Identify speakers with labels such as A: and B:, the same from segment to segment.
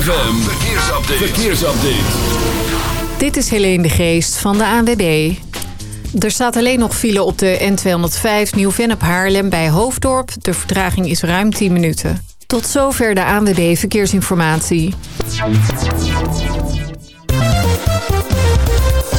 A: ZFM, verkeersupdate. verkeersupdate.
B: Dit is Helene de Geest van de ANWB. Er staat alleen nog file op de N205 Nieuw-Vennep Haarlem bij Hoofddorp. De vertraging is ruim 10 minuten. Tot zover de ANWB Verkeersinformatie.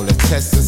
C: A test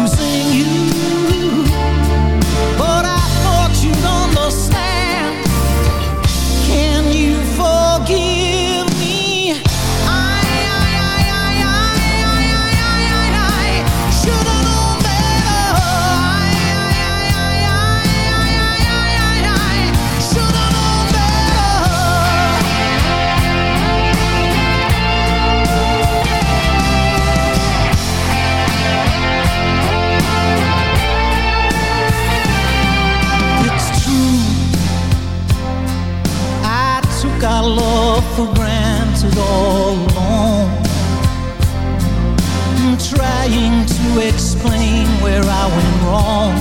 D: explain where I went wrong.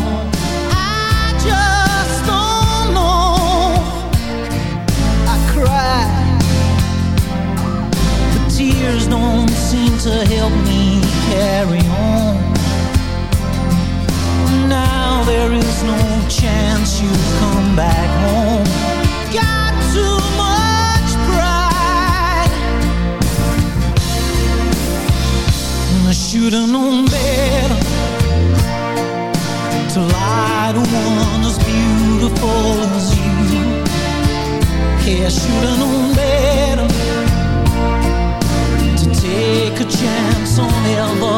D: I just don't know. I cry. The tears don't seem to help me carry on. Now there is no chance you come back home. Got too much pride. I should've known beautiful as you Hey, I should've known better To take a chance on
E: your love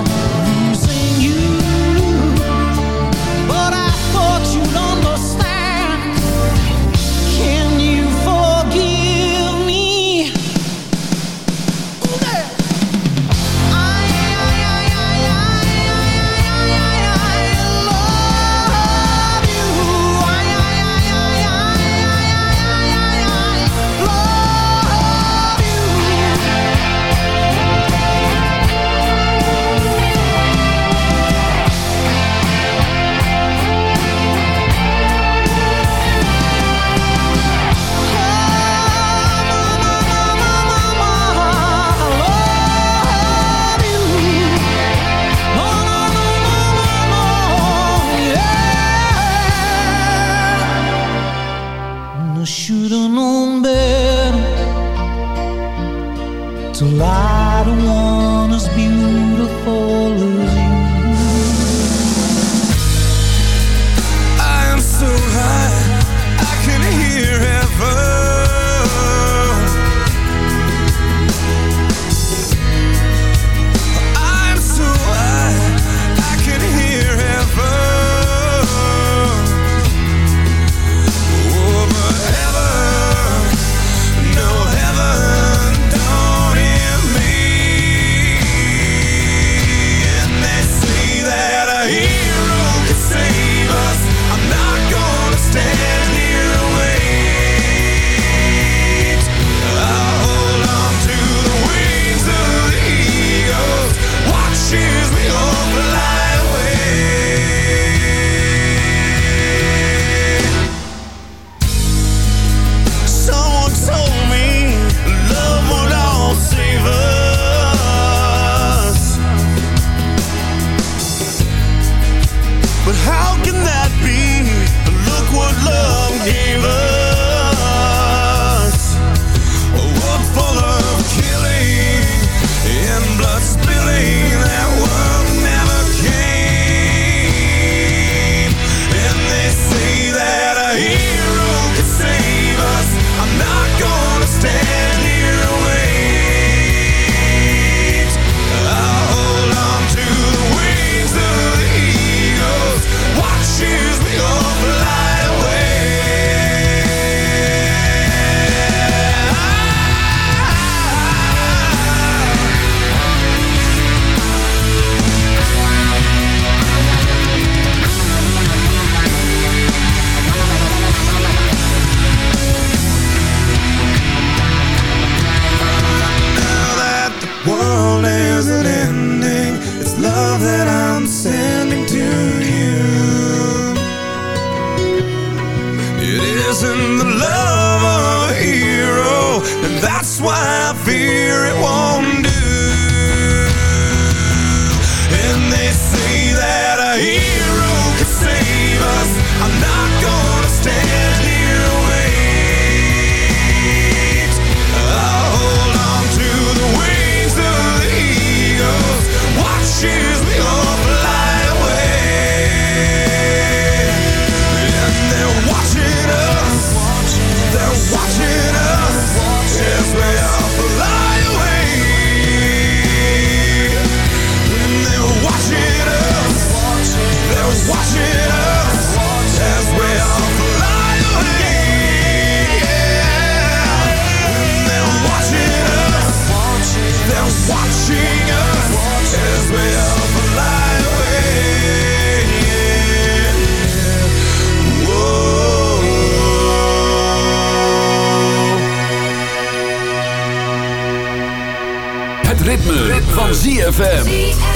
A: ZFM.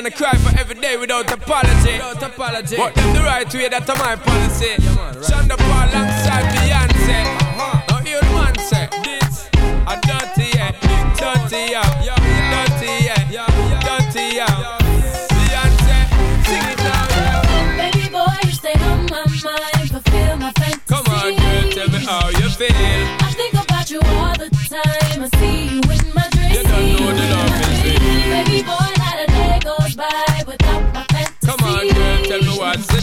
F: and I
G: cry for every day without apology. Without apology. What them the right way, that's my policy. Yeah, man, right. Sean da Paul alongside Beyonce.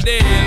H: day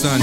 I: Sun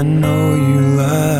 J: I know you lie.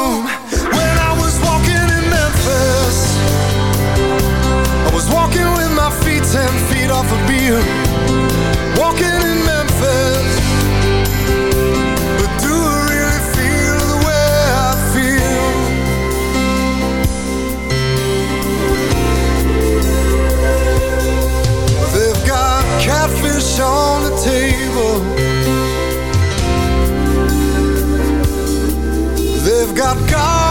J: beat off a Beale. Walking in Memphis. But do I really feel the way I feel? They've got catfish on the table. They've got God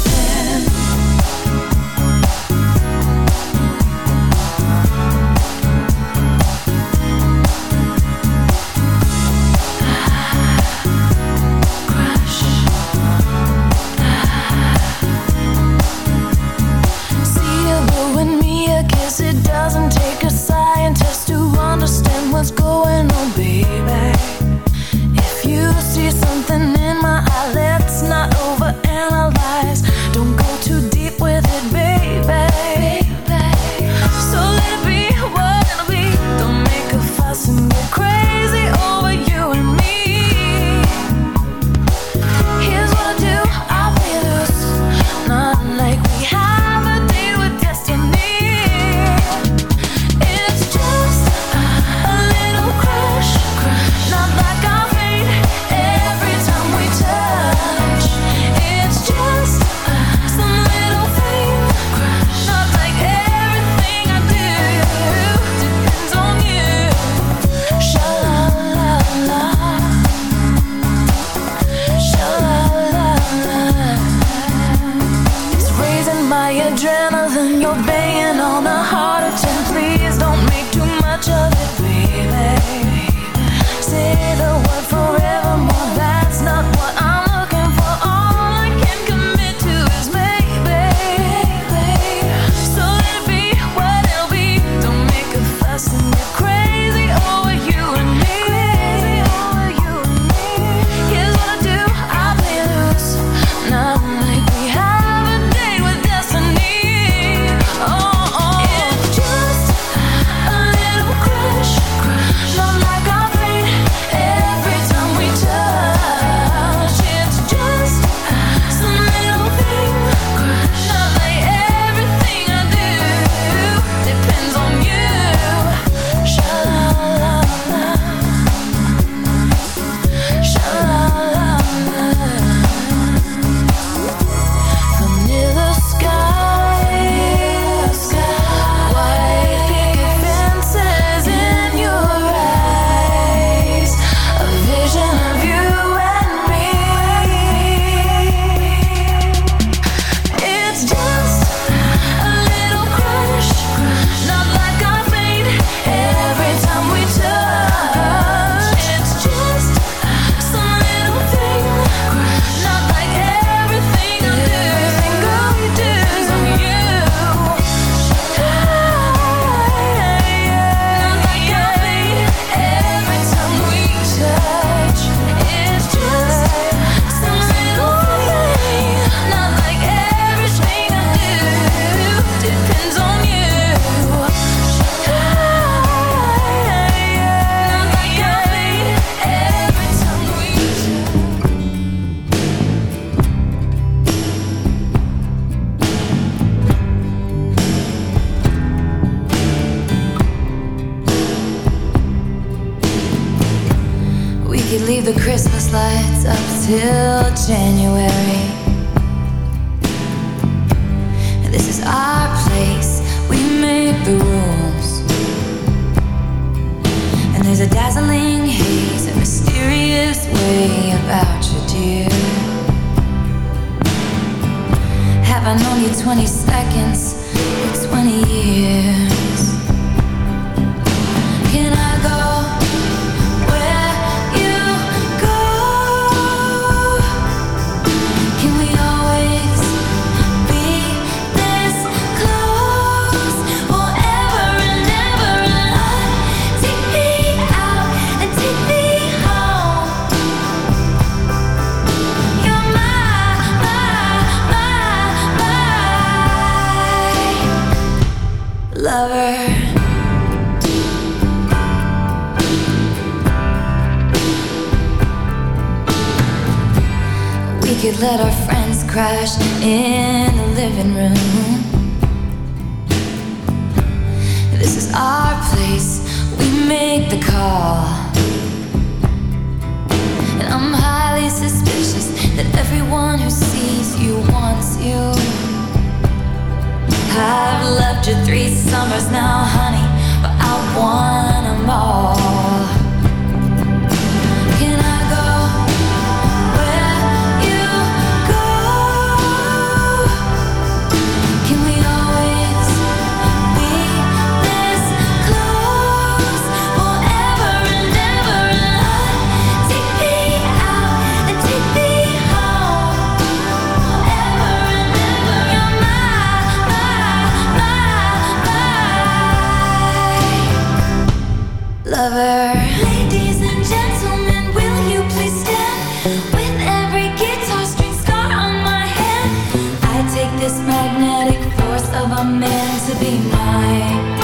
H: about you, dear. Have I known you 20 seconds? of a man to be
A: mine.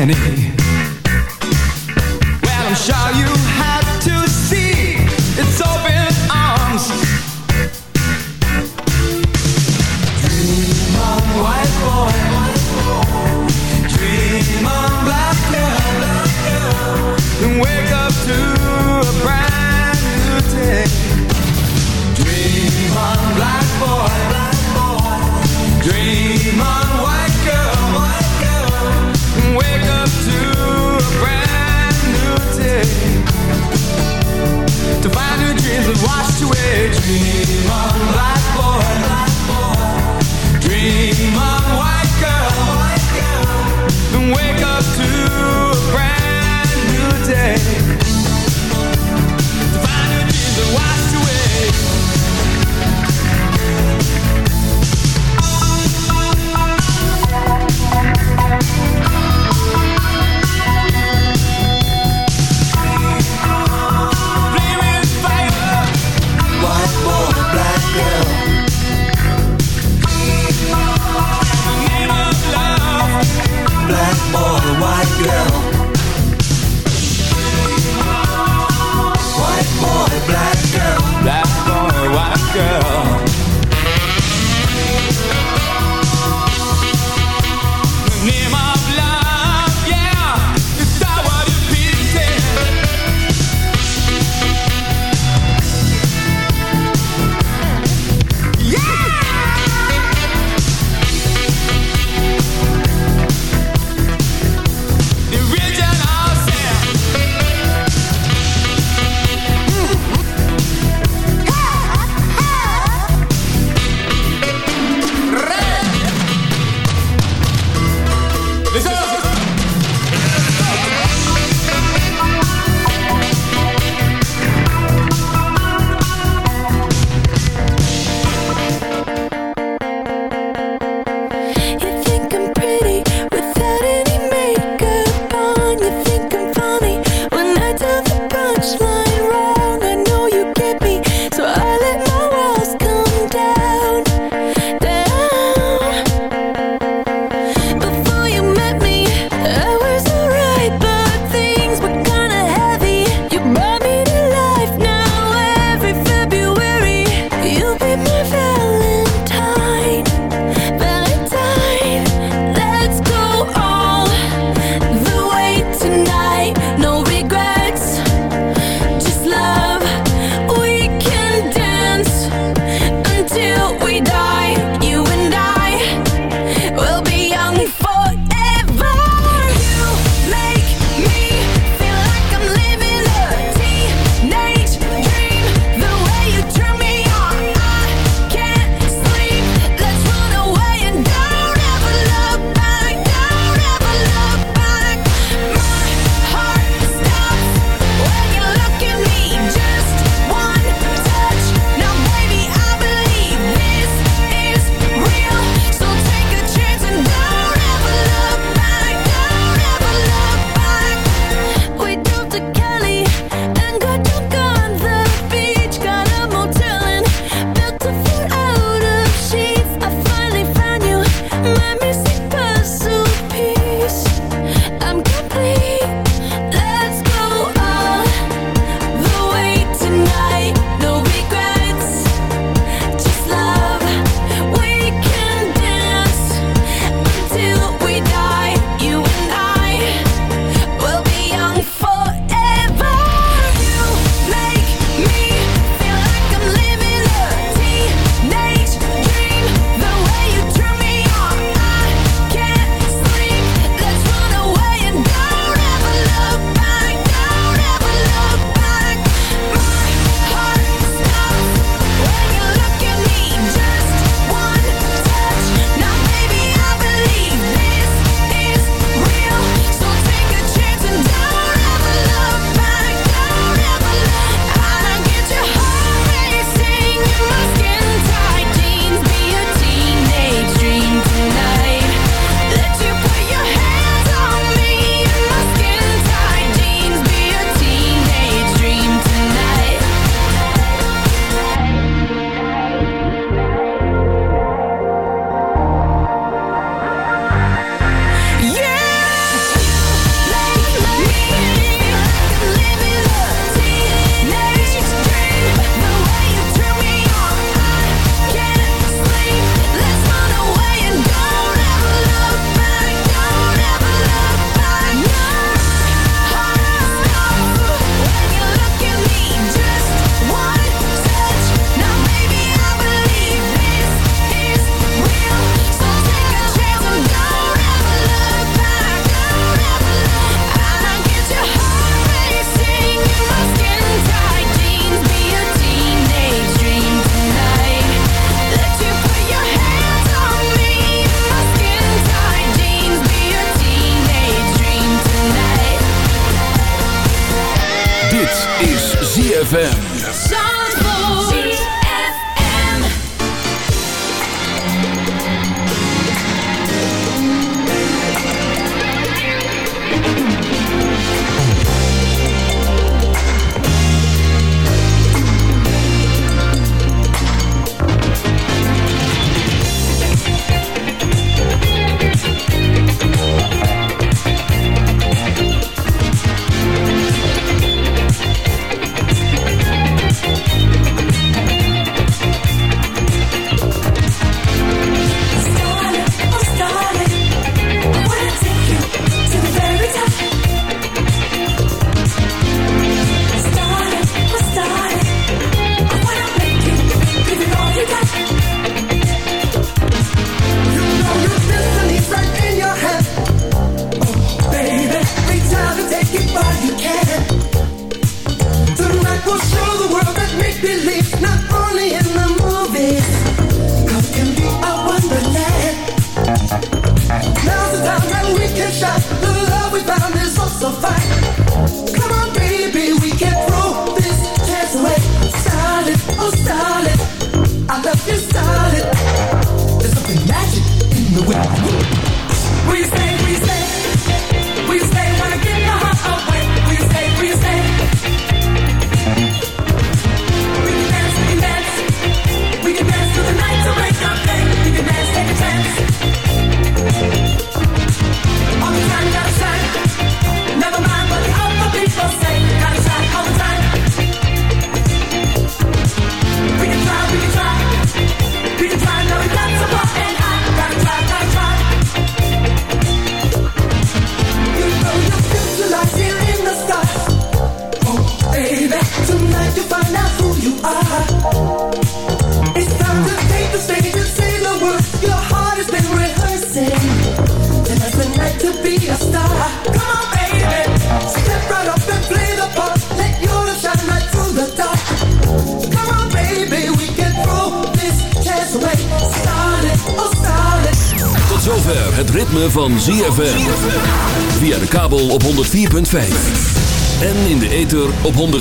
A: panic